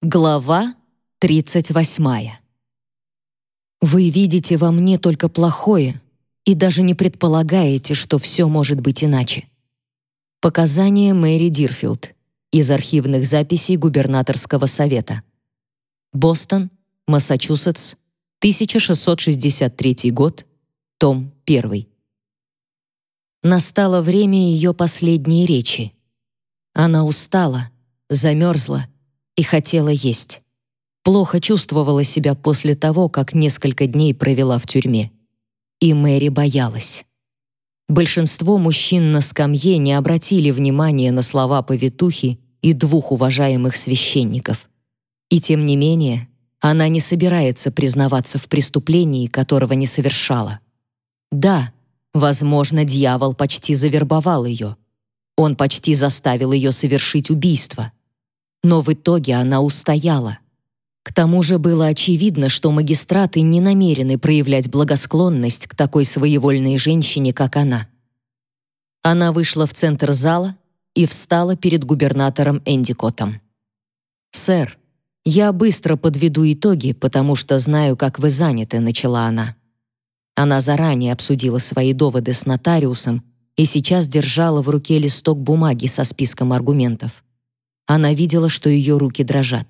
Глава 38. Вы видите во мне только плохое и даже не предполагаете, что все может быть иначе. Показания Мэри Дирфилд из архивных записей губернаторского совета. Бостон, Массачусетс, 1663 год, том 1. Настало время ее последней речи. Она устала, замерзла и хотела есть. Плохо чувствовала себя после того, как несколько дней провела в тюрьме. И Мэри боялась. Большинство мужчин на скамье не обратили внимания на слова повитухи и двух уважаемых священников. И тем не менее, она не собирается признаваться в преступлении, которого не совершала. Да, возможно, дьявол почти завербовал ее. Он почти заставил ее совершить убийство но в итоге она устояла. К тому же было очевидно, что магистраты не намерены проявлять благосклонность к такой своевольной женщине, как она. Она вышла в центр зала и встала перед губернатором Эндикотом. «Сэр, я быстро подведу итоги, потому что знаю, как вы заняты», — начала она. Она заранее обсудила свои доводы с нотариусом и сейчас держала в руке листок бумаги со списком аргументов. Она видела, что ее руки дрожат.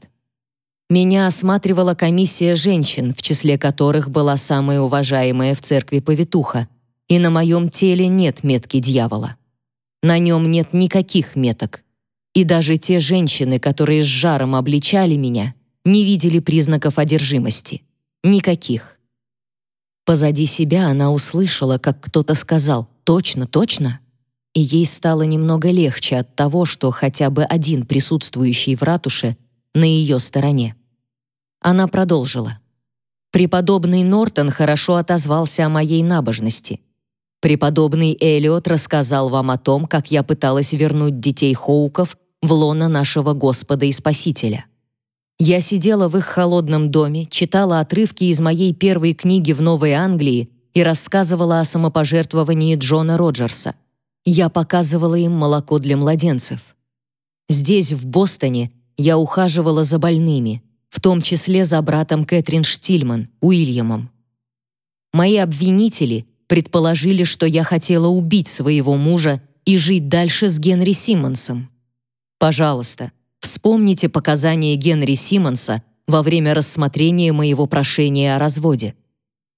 Меня осматривала комиссия женщин, в числе которых была самая уважаемая в церкви повитуха, и на моем теле нет метки дьявола. На нем нет никаких меток. И даже те женщины, которые с жаром обличали меня, не видели признаков одержимости. Никаких. Позади себя она услышала, как кто-то сказал «Точно, точно?» И ей стало немного легче от того, что хотя бы один присутствующий в ратуше на ее стороне. Она продолжила. Преподобный Нортон хорошо отозвался о моей набожности. Преподобный Элиот рассказал вам о том, как я пыталась вернуть детей Хоуков в лоно нашего Господа и Спасителя. Я сидела в их холодном доме, читала отрывки из моей первой книги в Новой Англии и рассказывала о самопожертвовании Джона Роджерса — я показывала им молоко для младенцев. Здесь, в Бостоне, я ухаживала за больными, в том числе за братом Кэтрин Штильман, Уильямом. Мои обвинители предположили, что я хотела убить своего мужа и жить дальше с Генри Симмонсом. Пожалуйста, вспомните показания Генри Симмонса во время рассмотрения моего прошения о разводе.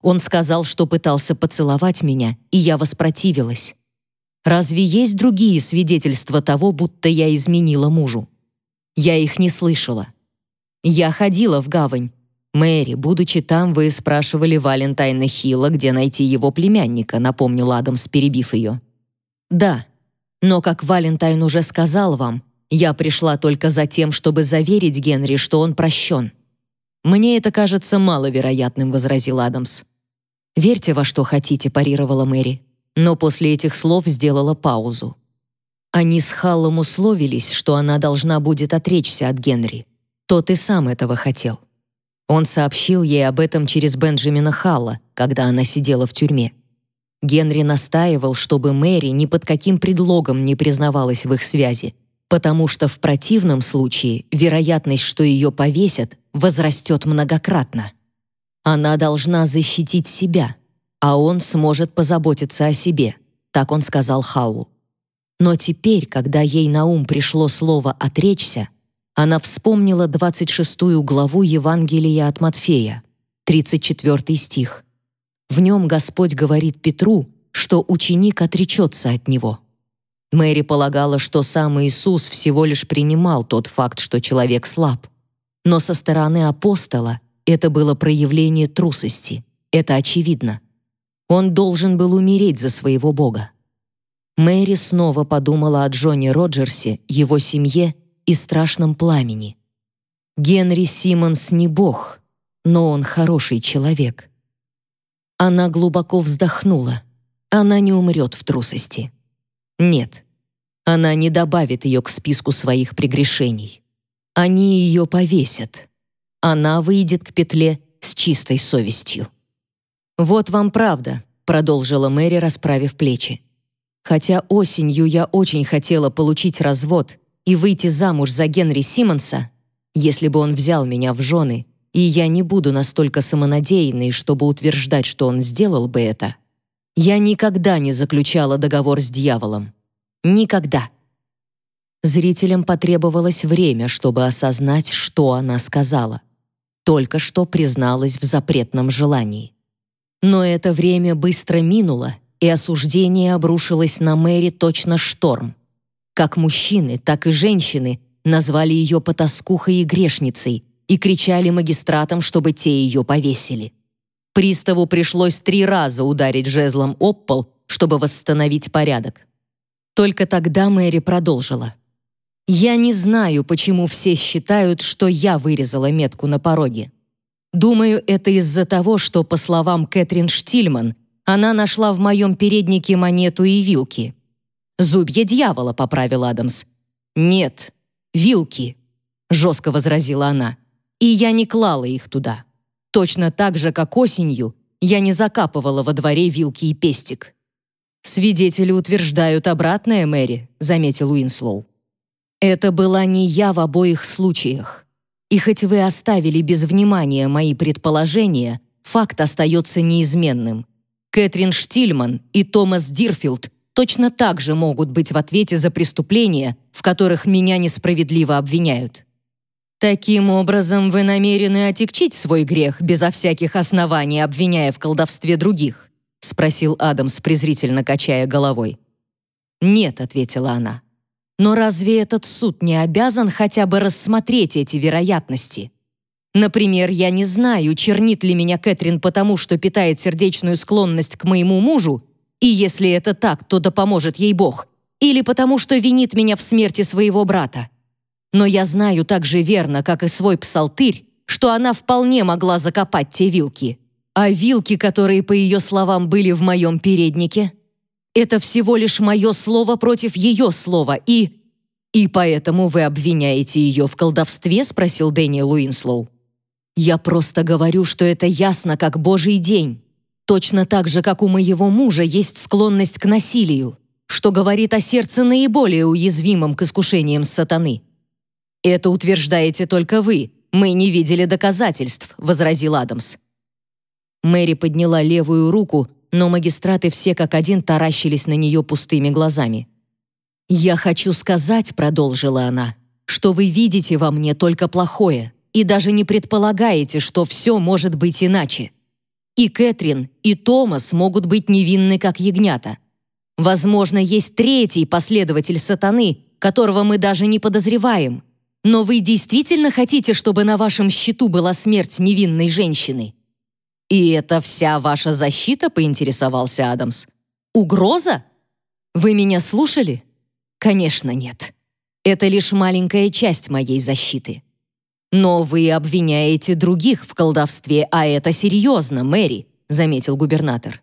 Он сказал, что пытался поцеловать меня, и я воспротивилась. Разве есть другие свидетельства того, будто я изменила мужу? Я их не слышала. Я ходила в гавань. Мэри, будучи там, вы спрашивали Валентайна Хилла, где найти его племянника, напомнил Адамс, перебив ее. Да, но как Валентайн уже сказал вам, я пришла только за тем, чтобы заверить Генри, что он прощен. Мне это кажется маловероятным, возразил Адамс. Верьте во что хотите, парировала Мэри но после этих слов сделала паузу. Они с Халлом условились, что она должна будет отречься от Генри. Тот и сам этого хотел. Он сообщил ей об этом через Бенджамина Халла, когда она сидела в тюрьме. Генри настаивал, чтобы Мэри ни под каким предлогом не признавалась в их связи, потому что в противном случае вероятность, что ее повесят, возрастет многократно. Она должна защитить себя, а он сможет позаботиться о себе, так он сказал Халлу. Но теперь, когда ей на ум пришло слово «отречься», она вспомнила 26 главу Евангелия от Матфея, 34 стих. В нем Господь говорит Петру, что ученик отречется от него. Мэри полагала, что сам Иисус всего лишь принимал тот факт, что человек слаб. Но со стороны апостола это было проявление трусости. Это очевидно. Он должен был умереть за своего бога. Мэри снова подумала о Джонни Роджерсе, его семье и страшном пламени. Генри Симмонс не бог, но он хороший человек. Она глубоко вздохнула. Она не умрет в трусости. Нет, она не добавит ее к списку своих прегрешений. Они ее повесят. Она выйдет к петле с чистой совестью. «Вот вам правда», — продолжила Мэри, расправив плечи. «Хотя осенью я очень хотела получить развод и выйти замуж за Генри Симмонса, Если бы он взял меня в жены, и я не буду настолько самонадеянной, чтобы утверждать, что он сделал бы это, я никогда не заключала договор с дьяволом. Никогда. Зрителям потребовалось время, чтобы осознать, что она сказала. Только что призналась в запретном желании. Но это время быстро минуло, и осуждение обрушилось на Мэри точно шторм. Как мужчины, так и женщины назвали ее потаскухой и грешницей и кричали магистратам, чтобы те ее повесили. Приставу пришлось три раза ударить жезлом об пол, чтобы восстановить порядок. Только тогда Мэри продолжила. «Я не знаю, почему все считают, что я вырезала метку на пороге. Думаю, это из-за того, что, по словам Кэтрин Штильман, она нашла в моем переднике монету и вилки. «Зубья дьявола», — поправил Адамс. «Нет, вилки», — жестко возразила она. «И я не клала их туда. Точно так же, как осенью, я не закапывала во дворе вилки и пестик». «Свидетели утверждают обратное, Мэри», — заметил Уинслоу. «Это была не я в обоих случаях. И хоть вы оставили без внимания мои предположения, факт остается неизменным. Кэтрин Штильман и Томас Дирфилд точно так же могут быть в ответе за преступления, в которых меня несправедливо обвиняют. Таким образом, вы намерены отягчить свой грех безо всяких оснований, обвиняя в колдовстве других? спросил Адамс, презрительно качая головой. Нет, ответила она. Но разве этот суд не обязан хотя бы рассмотреть эти вероятности? Например, я не знаю, чернит ли меня Кэтрин потому, что питает сердечную склонность к моему мужу, и если это так, то да поможет ей Бог, или потому что винит меня в смерти своего брата. Но я знаю так же верно, как и свой псалтырь, что она вполне могла закопать те вилки. А вилки, которые, по ее словам, были в моем переднике, это всего лишь мое слово против ее слова, и... «И поэтому вы обвиняете ее в колдовстве?» — спросил Дэниел Уинслоу. Я просто говорю, что это ясно, как божий день. Точно так же, как у моего мужа есть склонность к насилию, что говорит о сердце наиболее уязвимом к искушениям сатаны. Это утверждаете только вы. Мы не видели доказательств, возразил Адамс. Мэри подняла левую руку, но магистраты все как один таращились на нее пустыми глазами. «Я хочу сказать», — продолжила она, «что вы видите во мне только плохое и даже не предполагаете, что все может быть иначе. И Кэтрин, и Томас могут быть невинны, как ягнята. Возможно, есть третий последователь сатаны, которого мы даже не подозреваем. Но вы действительно хотите, чтобы на вашем счету была смерть невинной женщины? И это вся ваша защита, поинтересовался Адамс. Угроза? Вы меня слушали? Конечно, нет. Это лишь маленькая часть моей защиты. «Но вы обвиняете других в колдовстве, а это серьезно, Мэри», заметил губернатор.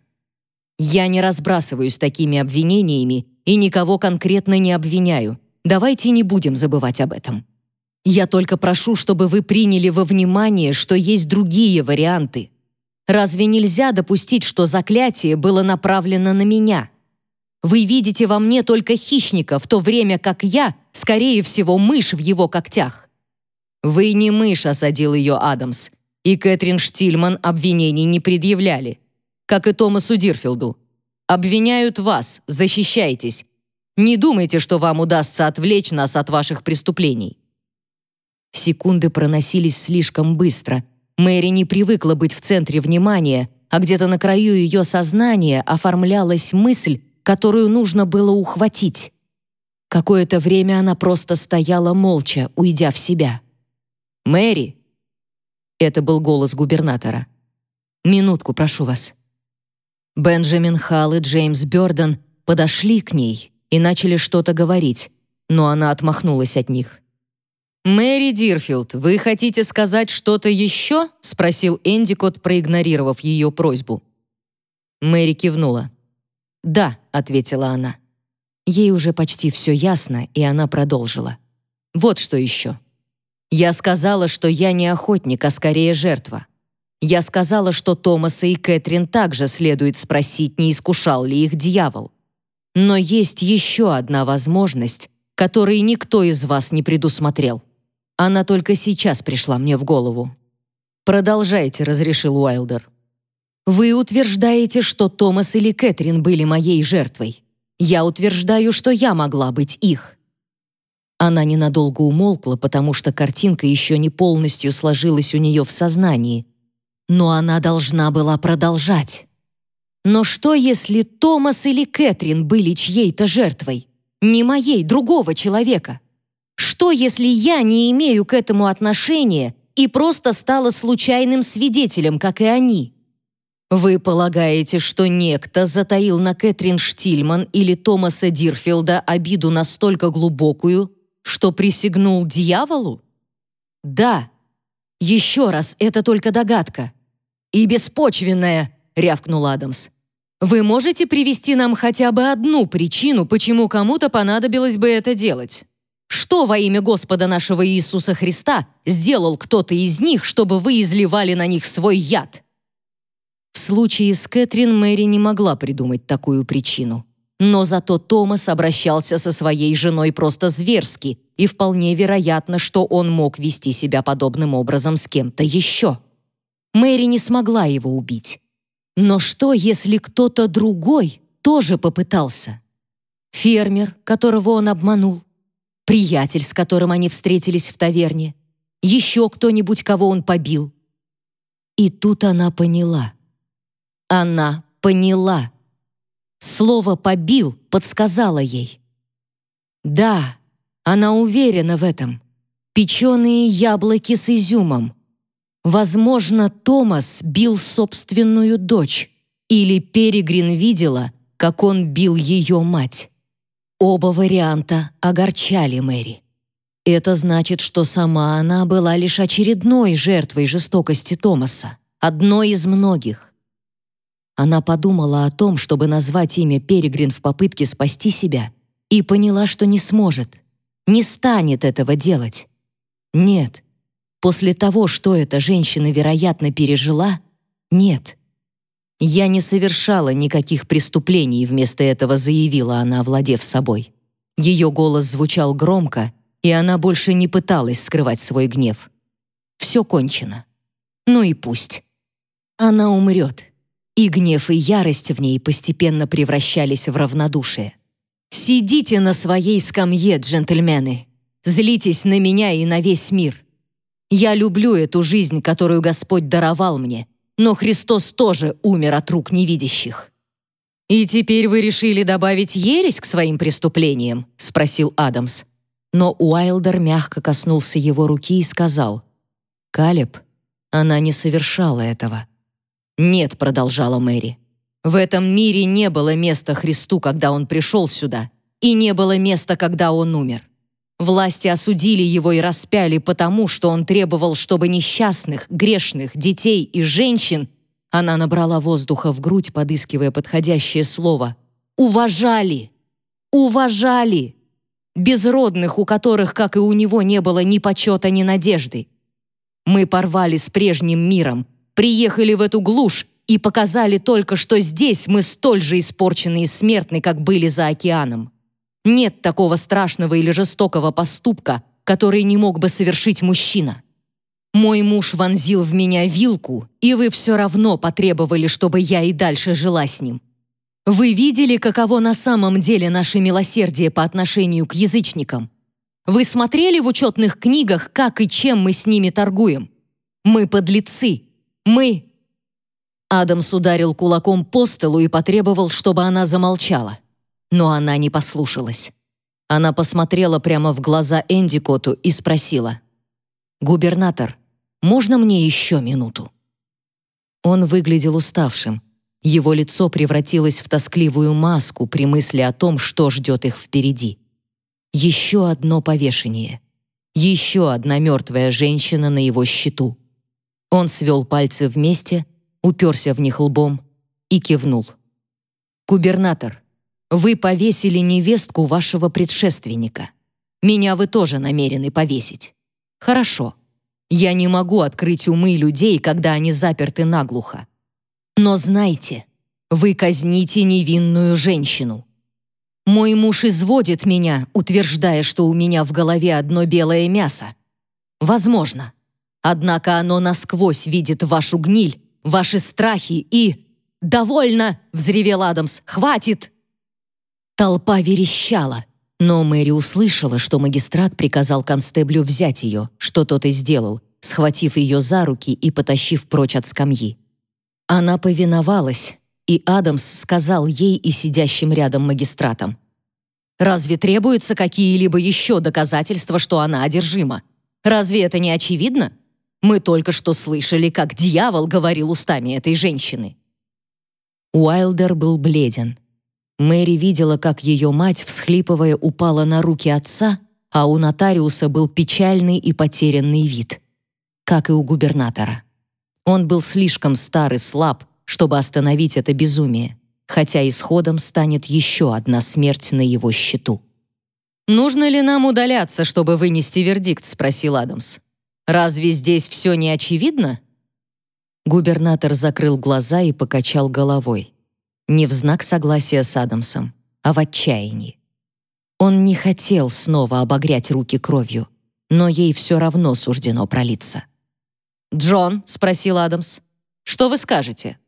«Я не разбрасываюсь такими обвинениями и никого конкретно не обвиняю. Давайте не будем забывать об этом. Я только прошу, чтобы вы приняли во внимание, что есть другие варианты. Разве нельзя допустить, что заклятие было направлено на меня? Вы видите во мне только хищника, в то время как я, скорее всего, мышь в его когтях. «Вы не мышь», — осадил ее Адамс. И Кэтрин Штильман обвинений не предъявляли. Как и Томасу Дирфилду. «Обвиняют вас, защищайтесь. Не думайте, что вам удастся отвлечь нас от ваших преступлений». Секунды проносились слишком быстро. Мэри не привыкла быть в центре внимания, а где-то на краю ее сознания оформлялась мысль, которую нужно было ухватить. Какое-то время она просто стояла молча, уйдя в себя. «Мэри!» Это был голос губернатора. «Минутку, прошу вас». Бенджамин Халл и Джеймс Бёрден подошли к ней и начали что-то говорить, но она отмахнулась от них. «Мэри Дирфилд, вы хотите сказать что-то еще?» — спросил Эндикот, проигнорировав ее просьбу. Мэри кивнула. «Да», — ответила она. Ей уже почти все ясно, и она продолжила. «Вот что еще. Я сказала, что я не охотник, а скорее жертва. Я сказала, что Томаса и Кэтрин также следует спросить, не искушал ли их дьявол. Но есть еще одна возможность, которую никто из вас не предусмотрел. Она только сейчас пришла мне в голову. «Продолжайте», — разрешил Уайлдер. «Вы утверждаете, что Томас или Кэтрин были моей жертвой. Я утверждаю, что я могла быть их». Она ненадолго умолкла, потому что картинка еще не полностью сложилась у нее в сознании. Но она должна была продолжать. Но что, если Томас или Кэтрин были чьей-то жертвой? Не моей, другого человека? Что, если я не имею к этому отношения и просто стала случайным свидетелем, как и они? Вы полагаете, что некто затаил на Кэтрин Штильман или Томаса Дирфилда обиду настолько глубокую, что присягнул дьяволу? Да. Еще раз, это только догадка. И беспочвенная, рявкнул Адамс. Вы можете привести нам хотя бы одну причину, почему кому-то понадобилось бы это делать? Что во имя Господа нашего Иисуса Христа сделал кто-то из них, чтобы вы изливали на них свой яд? В случае с Кэтрин Мэри не могла придумать такую причину. Но зато Томас обращался со своей женой просто зверски, и вполне вероятно, что он мог вести себя подобным образом с кем-то еще. Мэри не смогла его убить. Но что, если кто-то другой тоже попытался? Фермер, которого он обманул, приятель, с которым они встретились в таверне, еще кто-нибудь, кого он побил. И тут она поняла. Она поняла. Слово «побил» подсказало ей. Да, она уверена в этом. Печеные яблоки с изюмом. Возможно, Томас бил собственную дочь, или Перегрин видела, как он бил ее мать. Оба варианта огорчали Мэри. Это значит, что сама она была лишь очередной жертвой жестокости Томаса, одной из многих. Она подумала о том, чтобы назвать имя Перегрин в попытке спасти себя, и поняла, что не сможет, не станет этого делать. Нет, после того, что эта женщина, вероятно, пережила, нет. «Я не совершала никаких преступлений», вместо этого заявила она, владев собой. Ее голос звучал громко, и она больше не пыталась скрывать свой гнев. Все кончено. Ну и пусть. Она умрет и гнев и ярость в ней постепенно превращались в равнодушие. «Сидите на своей скамье, джентльмены! Злитесь на меня и на весь мир! Я люблю эту жизнь, которую Господь даровал мне, но Христос тоже умер от рук невидящих». «И теперь вы решили добавить ересь к своим преступлениям?» — спросил Адамс. Но Уайлдер мягко коснулся его руки и сказал, «Калеб, она не совершала этого. «Нет», — продолжала Мэри, «в этом мире не было места Христу, когда Он пришел сюда, и не было места, когда Он умер. Власти осудили Его и распяли потому, что Он требовал, чтобы несчастных, грешных, детей и женщин она набрала воздуха в грудь, подыскивая подходящее слово. «Уважали! Уважали!» Безродных, у которых, как и у него, не было ни почета, ни надежды. Мы порвали с прежним миром, приехали в эту глушь и показали только, что здесь мы столь же испорчены и смертны, как были за океаном. Нет такого страшного или жестокого поступка, который не мог бы совершить мужчина. Мой муж вонзил в меня вилку, и вы все равно потребовали, чтобы я и дальше жила с ним. Вы видели, каково на самом деле наше милосердие по отношению к язычникам? Вы смотрели в учетных книгах, как и чем мы с ними торгуем? Мы подлецы, мы...» Адамс ударил кулаком по столу и потребовал, чтобы она замолчала. Но она не послушалась. Она посмотрела прямо в глаза Эндикоту и спросила. «Губернатор, можно мне еще минуту?» Он выглядел уставшим. Его лицо превратилось в тоскливую маску при мысли о том, что ждет их впереди. Еще одно повешение. Еще одна мертвая женщина на его счету. Он свел пальцы вместе, уперся в них лбом и кивнул. «Губернатор, вы повесили невестку вашего предшественника. Меня вы тоже намерены повесить. Хорошо. Я не могу открыть умы людей, когда они заперты наглухо. Но знайте, вы казните невинную женщину. Мой муж изводит меня, утверждая, что у меня в голове одно белое мясо. Возможно. Однако оно насквозь видит вашу гниль, ваши страхи и... «Довольно!» — взревел Адамс. «Хватит!» Толпа верещала, но Мэри услышала, что магистрат приказал констеблю взять ее, что тот и сделал, схватив ее за руки и потащив прочь от скамьи. Она повиновалась, и Адамс сказал ей и сидящим рядом магистратам. «Разве требуются какие-либо еще доказательства, что она одержима? Разве это не очевидно? Мы только что слышали, как дьявол говорил устами этой женщины». Уайлдер был бледен. Мэри видела, как ее мать, всхлипывая, упала на руки отца, а у нотариуса был печальный и потерянный вид, как и у губернатора. Он был слишком стар и слаб, чтобы остановить это безумие, хотя исходом станет еще одна смерть на его счету. «Нужно ли нам удаляться, чтобы вынести вердикт?» — спросил Адамс. «Разве здесь все не очевидно?» Губернатор закрыл глаза и покачал головой. Не в знак согласия с Адамсом, а в отчаянии. Он не хотел снова обогрять руки кровью, но ей все равно суждено пролиться. «Джон?» — спросил Адамс. «Что вы скажете?»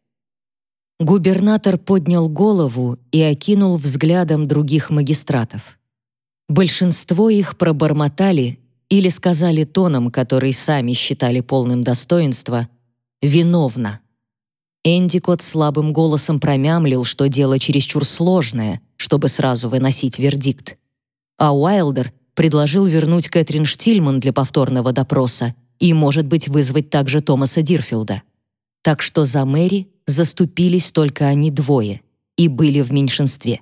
Губернатор поднял голову и окинул взглядом других магистратов. Большинство их пробормотали или сказали тоном, который сами считали полным достоинства, «виновна». Эндикот слабым голосом промямлил, что дело чересчур сложное, чтобы сразу выносить вердикт. А Уайлдер предложил вернуть Кэтрин Штильман для повторного допроса и, может быть, вызвать также Томаса Дирфилда. Так что за Мэри заступились только они двое и были в меньшинстве.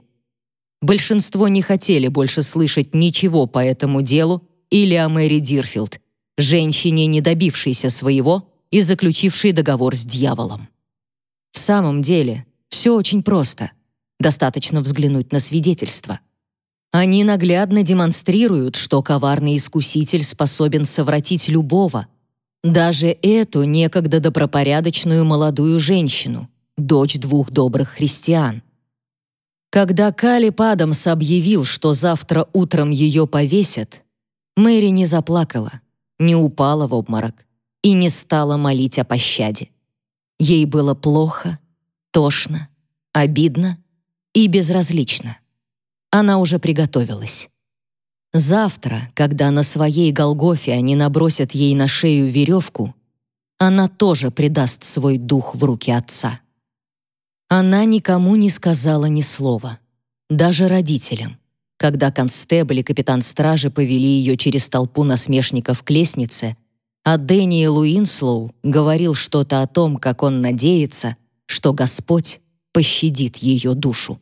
Большинство не хотели больше слышать ничего по этому делу или о Мэри Дирфилд, женщине, не добившейся своего и заключившей договор с дьяволом. В самом деле, все очень просто. Достаточно взглянуть на свидетельства. Они наглядно демонстрируют, что коварный искуситель способен совратить любого, даже эту некогда добропорядочную молодую женщину, дочь двух добрых христиан. Когда Калиб Адамс объявил, что завтра утром ее повесят, Мэри не заплакала, не упала в обморок и не стала молить о пощаде. Ей было плохо, тошно, обидно и безразлично. Она уже приготовилась. Завтра, когда на своей Голгофе они набросят ей на шею веревку, она тоже предаст свой дух в руки отца. Она никому не сказала ни слова, даже родителям. Когда констебль и капитан стражи повели ее через толпу насмешников к лестнице, а Дэниел Уинслоу говорил что-то о том, как он надеется, что Господь пощадит ее душу.